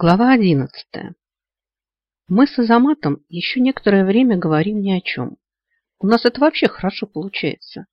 Глава одиннадцатая. Мы с Азаматом еще некоторое время говорим ни о чем. У нас это вообще хорошо получается.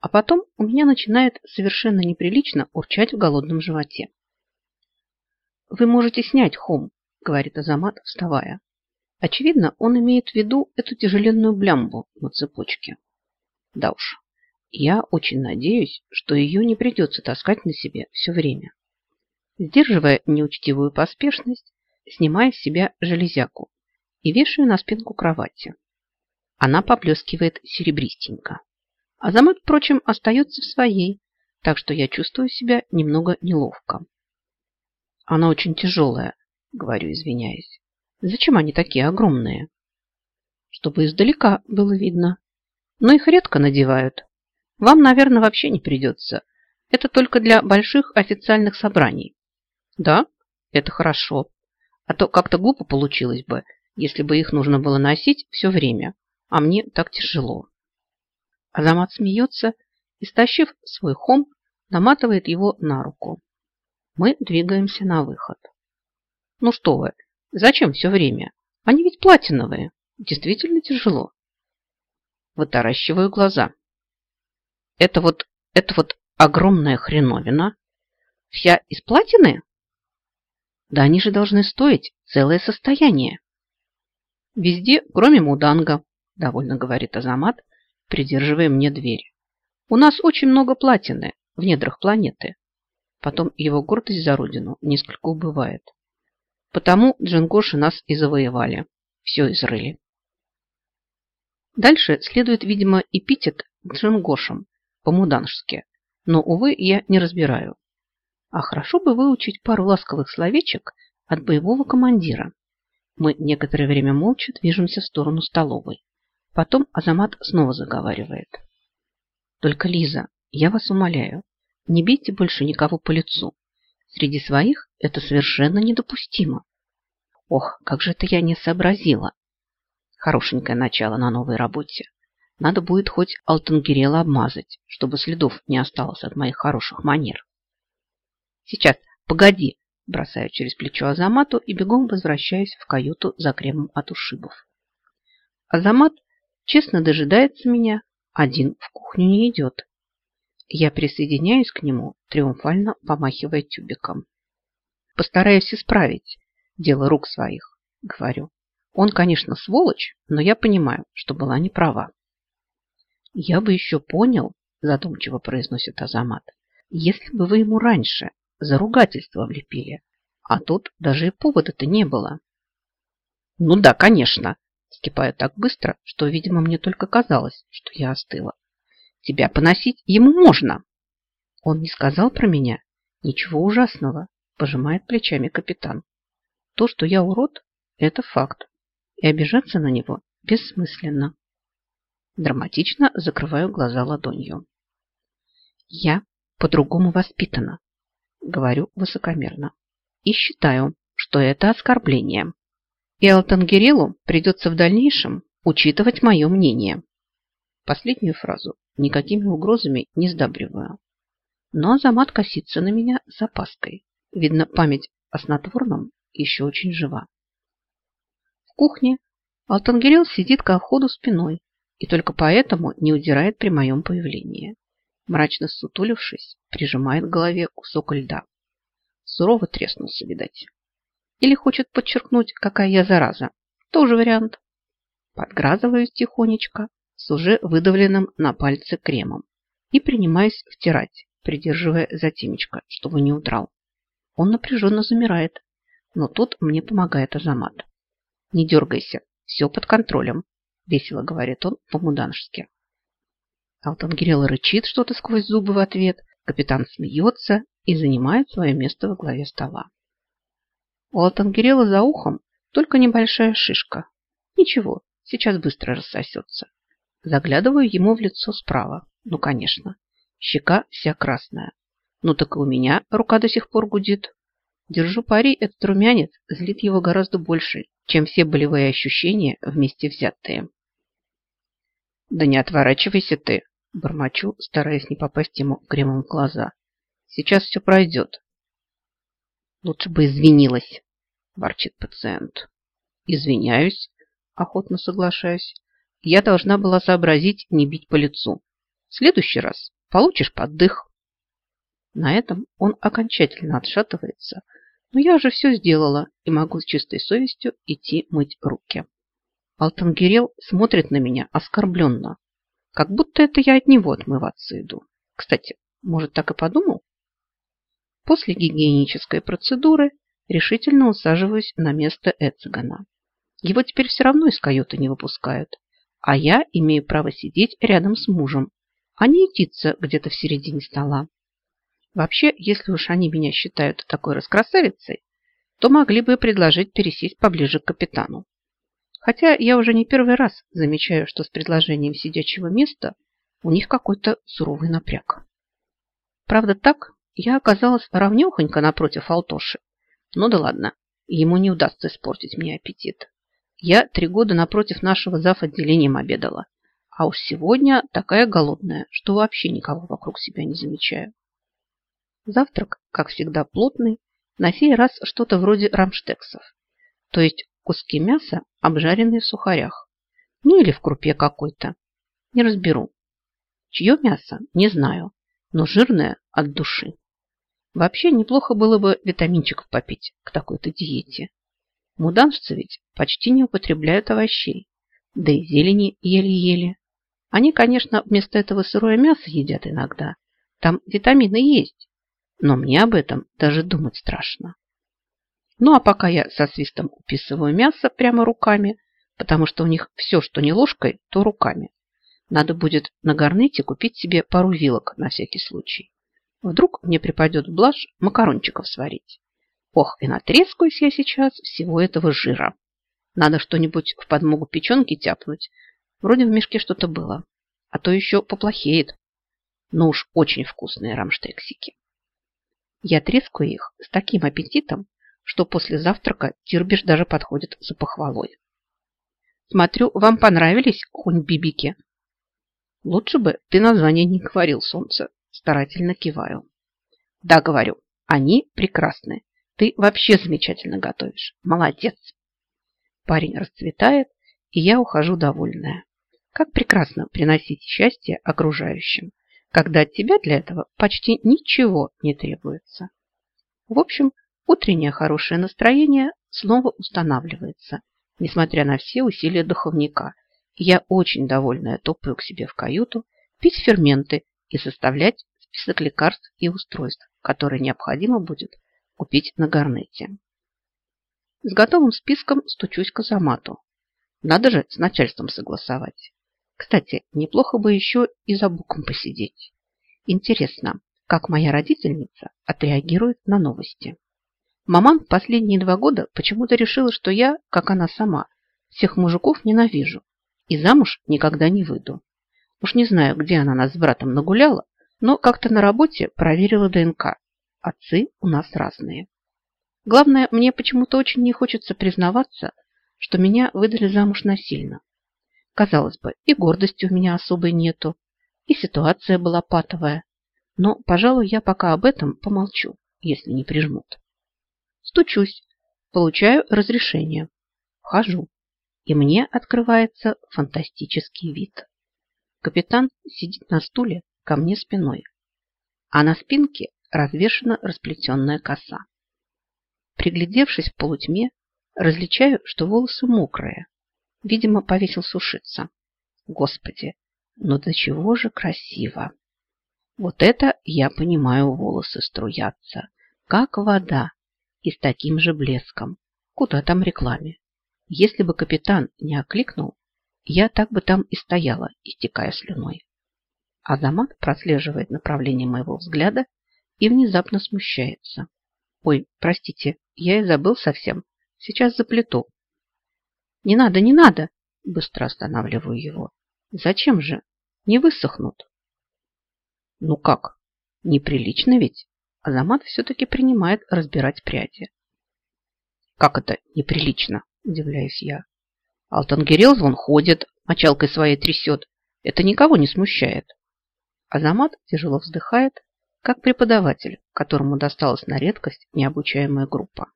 А потом у меня начинает совершенно неприлично урчать в голодном животе. «Вы можете снять хом», — говорит Азамат, вставая. Очевидно, он имеет в виду эту тяжеленную блямбу на цепочке. Да уж, я очень надеюсь, что ее не придется таскать на себе все время. Сдерживая неучтивую поспешность, снимаю с себя железяку и вешаю на спинку кровати. Она поблескивает серебристенько. Азамат, впрочем, остается в своей, так что я чувствую себя немного неловко. Она очень тяжелая, говорю, извиняясь. Зачем они такие огромные? Чтобы издалека было видно. Но их редко надевают. Вам, наверное, вообще не придется. Это только для больших официальных собраний. Да, это хорошо. А то как-то глупо получилось бы, если бы их нужно было носить все время, а мне так тяжело. Азамат смеется и, стащив свой хом, наматывает его на руку. Мы двигаемся на выход. Ну что вы, зачем все время? Они ведь платиновые. Действительно тяжело. Вытаращиваю глаза. Это вот, это вот огромная хреновина. Вся из платины? Да они же должны стоить целое состояние. Везде, кроме Муданга, довольно говорит Азамат, придерживая мне дверь. У нас очень много платины в недрах планеты. Потом его гордость за родину несколько убывает. Потому джингоши нас и завоевали. Все изрыли. Дальше следует, видимо, эпитет джингошам по-муданжски. Но, увы, я не разбираю. А хорошо бы выучить пару ласковых словечек от боевого командира. Мы некоторое время молча движемся в сторону столовой. Потом Азамат снова заговаривает. Только, Лиза, я вас умоляю, не бейте больше никого по лицу. Среди своих это совершенно недопустимо. Ох, как же это я не сообразила. Хорошенькое начало на новой работе. Надо будет хоть Алтангерела обмазать, чтобы следов не осталось от моих хороших манер. Сейчас, погоди, бросаю через плечо Азамату и бегом возвращаюсь в каюту за кремом от ушибов. Азамат честно дожидается меня, один в кухню не идет. Я присоединяюсь к нему, триумфально помахивая тюбиком. Постараюсь исправить дело рук своих, говорю. Он, конечно, сволочь, но я понимаю, что была не права. Я бы еще понял, задумчиво произносит Азамат, если бы вы ему раньше за ругательство влепили. А тут даже и повода-то не было. Ну да, конечно. Скипаю так быстро, что, видимо, мне только казалось, что я остыла. Тебя поносить ему можно. Он не сказал про меня ничего ужасного, пожимает плечами капитан. То, что я урод, это факт. И обижаться на него бессмысленно. Драматично закрываю глаза ладонью. Я по-другому воспитана, говорю высокомерно. И считаю, что это оскорбление. И Алтангерелу придется в дальнейшем учитывать мое мнение. Последнюю фразу никакими угрозами не сдабриваю. Но Азамат косится на меня с опаской. Видно, память о снотворном еще очень жива. В кухне Алтангерел сидит ко входу спиной и только поэтому не удирает при моем появлении мрачно сутулившись, прижимает к голове кусок льда. Сурово треснулся, видать. Или хочет подчеркнуть, какая я зараза. Тоже вариант. Подгразываюсь тихонечко с уже выдавленным на пальце кремом и принимаюсь втирать, придерживая за темечко, чтобы не удрал. Он напряженно замирает, но тут мне помогает Азамат. «Не дергайся, все под контролем», – весело говорит он по-муданжски. Алтангирел рычит что-то сквозь зубы в ответ, капитан смеется и занимает свое место во главе стола. У Алтангирела за ухом только небольшая шишка. Ничего, сейчас быстро рассосется. Заглядываю ему в лицо справа. Ну, конечно. Щека вся красная. Ну, так и у меня рука до сих пор гудит. Держу пари, этот румянец злит его гораздо больше, чем все болевые ощущения вместе взятые. Да не отворачивайся ты, Бормочу, стараясь не попасть ему кремом в глаза. Сейчас все пройдет. Лучше бы извинилась. ворчит пациент. Извиняюсь, охотно соглашаюсь. Я должна была сообразить не бить по лицу. В следующий раз получишь поддых. На этом он окончательно отшатывается, но я уже все сделала и могу с чистой совестью идти мыть руки. Алтангирел смотрит на меня оскорбленно, как будто это я от него отмываться иду. Кстати, может, так и подумал? После гигиенической процедуры решительно усаживаюсь на место Эцигана. Его теперь все равно из каюты не выпускают, а я имею право сидеть рядом с мужем, а не идтиться где-то в середине стола. Вообще, если уж они меня считают такой раскрасавицей, то могли бы предложить пересесть поближе к капитану. Хотя я уже не первый раз замечаю, что с предложением сидячего места у них какой-то суровый напряг. Правда, так я оказалась равнёхонько напротив Алтоши. Ну да ладно, ему не удастся испортить мне аппетит. Я три года напротив нашего зав. отделением обедала. А уж сегодня такая голодная, что вообще никого вокруг себя не замечаю. Завтрак, как всегда, плотный, на сей раз что-то вроде рамштексов. То есть куски мяса, обжаренные в сухарях. Ну или в крупе какой-то. Не разберу. Чье мясо, не знаю, но жирное от души. Вообще неплохо было бы витаминчиков попить к такой-то диете. Муданжцы ведь почти не употребляют овощей, да и зелени еле-еле. Они, конечно, вместо этого сырое мясо едят иногда. Там витамины есть, но мне об этом даже думать страшно. Ну, а пока я со свистом уписываю мясо прямо руками, потому что у них все, что не ложкой, то руками. Надо будет на гарнете купить себе пару вилок на всякий случай. Вдруг мне припадет в блажь макарончиков сварить. Ох, и натрескаюсь я сейчас всего этого жира. Надо что-нибудь в подмогу печенки тяпнуть. Вроде в мешке что-то было. А то еще поплохеет. Но уж очень вкусные рамштексики. Я трескаю их с таким аппетитом, что после завтрака Тирбиш даже подходит за похвалой. Смотрю, вам понравились хунь-бибики? Лучше бы ты название не говорил, солнце. Старательно киваю. Да, говорю, они прекрасны. Ты вообще замечательно готовишь. Молодец. Парень расцветает, и я ухожу довольная. Как прекрасно приносить счастье окружающим, когда от тебя для этого почти ничего не требуется. В общем, утреннее хорошее настроение снова устанавливается, несмотря на все усилия духовника. Я очень довольная топаю к себе в каюту, пить ферменты и составлять список лекарств и устройств, которые необходимо будет купить на Гарнете. С готовым списком стучусь к Азамату. Надо же с начальством согласовать. Кстати, неплохо бы еще и за буком посидеть. Интересно, как моя родительница отреагирует на новости. Маман последние два года почему-то решила, что я, как она сама, всех мужиков ненавижу и замуж никогда не выйду. Уж не знаю, где она нас с братом нагуляла, но как-то на работе проверила ДНК. Отцы у нас разные. Главное, мне почему-то очень не хочется признаваться, что меня выдали замуж насильно. Казалось бы, и гордости у меня особой нету, и ситуация была патовая. Но, пожалуй, я пока об этом помолчу, если не прижмут. Стучусь, получаю разрешение. Вхожу, и мне открывается фантастический вид. Капитан сидит на стуле ко мне спиной, а на спинке развешена расплетенная коса. Приглядевшись в полутьме, различаю, что волосы мокрые. Видимо, повесил сушиться. Господи, ну до чего же красиво! Вот это, я понимаю, волосы струятся, как вода, и с таким же блеском. Куда там рекламе? Если бы капитан не окликнул, я так бы там и стояла, истекая слюной. Азамат прослеживает направление моего взгляда и внезапно смущается. Ой, простите, я и забыл совсем. Сейчас заплету. Не надо, не надо! Быстро останавливаю его. Зачем же? Не высохнут. Ну как? Неприлично ведь? Азамат все-таки принимает разбирать пряди. Как это неприлично? Удивляюсь я. Алтангерел вон ходит, мочалкой своей трясет. Это никого не смущает. Азамат тяжело вздыхает как преподаватель, которому досталась на редкость необучаемая группа.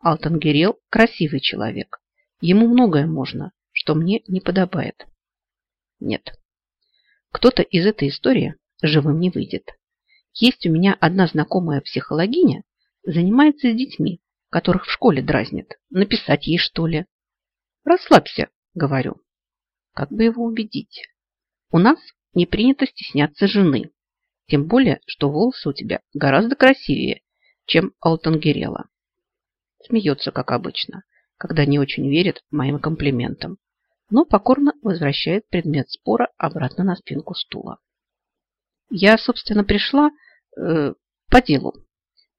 Алтангерел – красивый человек. Ему многое можно, что мне не подобает. Нет. Кто-то из этой истории живым не выйдет. Есть у меня одна знакомая психологиня, занимается с детьми, которых в школе дразнят. Написать ей, что ли? Расслабься, говорю. Как бы его убедить? У нас не принято стесняться жены. Тем более, что волосы у тебя гораздо красивее, чем Алтангерела. Смеется, как обычно, когда не очень верит моим комплиментам, но покорно возвращает предмет спора обратно на спинку стула. Я, собственно, пришла э, по делу.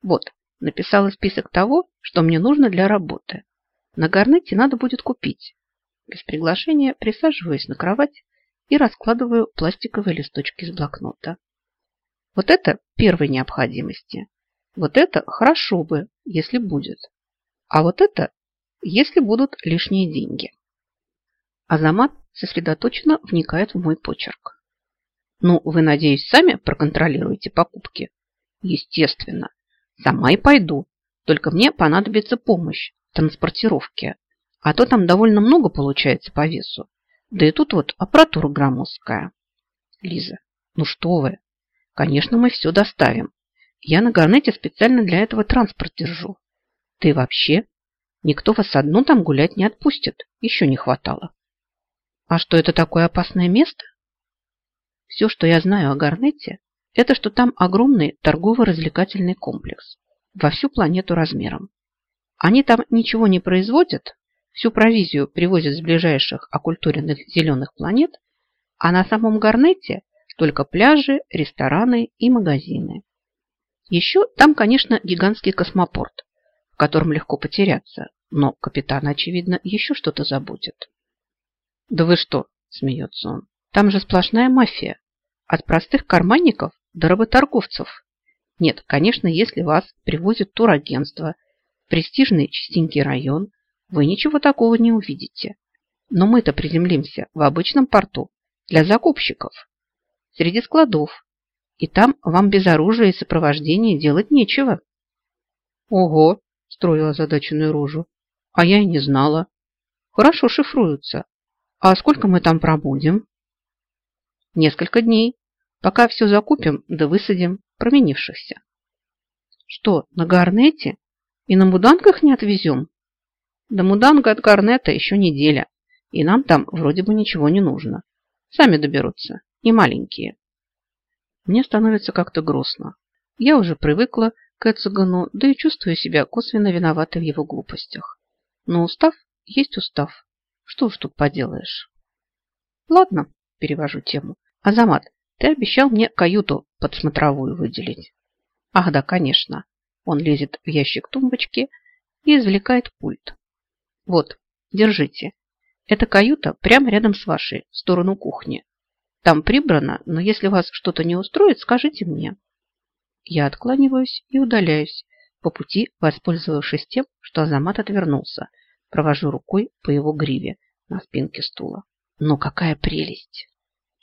Вот, написала список того, что мне нужно для работы. На гарнете надо будет купить. Без приглашения присаживаюсь на кровать и раскладываю пластиковые листочки из блокнота. Вот это первой необходимости. Вот это хорошо бы, если будет. А вот это, если будут лишние деньги. Азамат сосредоточенно вникает в мой почерк. Ну, вы, надеюсь, сами проконтролируете покупки? Естественно. Сама и пойду. Только мне понадобится помощь в транспортировке. А то там довольно много получается по весу. Да и тут вот аппаратура громоздкая. Лиза, ну что вы? Конечно, мы все доставим. Я на Гарнете специально для этого транспорт держу. И вообще, никто вас одну там гулять не отпустит. Еще не хватало. А что это такое опасное место? Все, что я знаю о Гарнете, это что там огромный торгово-развлекательный комплекс во всю планету размером. Они там ничего не производят, всю провизию привозят с ближайших оккультуренных зеленых планет, а на самом Гарнете только пляжи, рестораны и магазины. Еще там, конечно, гигантский космопорт, в котором легко потеряться, но капитан, очевидно, еще что-то заботит. «Да вы что?» – смеется он. «Там же сплошная мафия. От простых карманников до работорговцев. Нет, конечно, если вас привозят турагентство, престижный чистенький район, вы ничего такого не увидите. Но мы-то приземлимся в обычном порту для закупщиков, среди складов, и там вам без оружия и сопровождения делать нечего. Ого, строила озадаченную рожу, а я и не знала. Хорошо шифруются. А сколько мы там пробудем? Несколько дней, пока все закупим да высадим променившихся. Что, на Гарнете? И на Муданках не отвезем? До Муданга от Гарнета еще неделя, и нам там вроде бы ничего не нужно. Сами доберутся, не маленькие. Мне становится как-то грустно. Я уже привыкла к Эцегану, да и чувствую себя косвенно виноватой в его глупостях. Но устав есть устав. Что уж тут поделаешь. Ладно, перевожу тему. Азамат, ты обещал мне каюту под смотровую выделить. Ах да, конечно. Он лезет в ящик тумбочки и извлекает пульт. Вот, держите. Эта каюта прямо рядом с вашей, в сторону кухни. Там прибрано, но если вас что-то не устроит, скажите мне. Я откланиваюсь и удаляюсь, по пути воспользовавшись тем, что Азамат отвернулся. Провожу рукой по его гриве на спинке стула. Но какая прелесть!